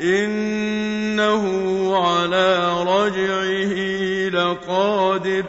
إِنَّهُ عَلَىٰ رَجْعِهِ لَقَادِرٌ